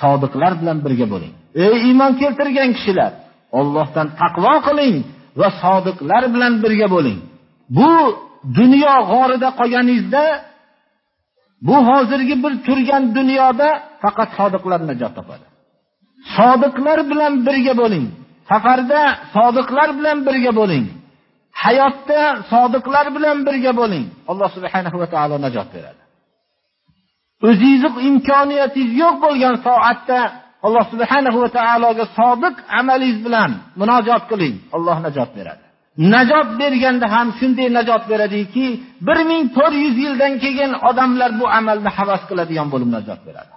sodiqlar bilan birga bo'ling. Ey iymon keltirgan kishilar ollohdan taqvo qiling va sodiqlar bilan birga bo'ling. Bu dunyo g'orida qolganingizda bu hozirgi bir turgan dunyoda faqat sodiqlar najot topadi. Sodiqlar bilan birga bo'ling. Safarda sodiqlar bilan birga bo'ling. Hayotda sodiqlar bilan birga bo'ling. Alloh subhanahu va taolo najot beradi. O'zingizni imkoniyatingiz yo'q bo'lgan soatda alloh subhanahu va taologa sodiq amalingiz bilan munojot qiling. Alloh najot beradi. Najot berganda ham shunday najot beradiki bir ming to'rt yuz yildan keyin odamlar bu amalni havas qiladigan bo'lib najot beradi.